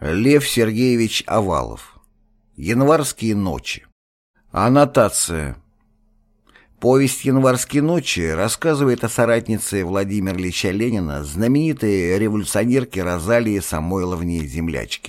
Лев Сергеевич Овалов. Январские ночи. Аннотация. Повесть «Январские ночи» рассказывает о соратнице Владимира Ильича Ленина, знаменитой революционерке Розалии Самойловне Землячке.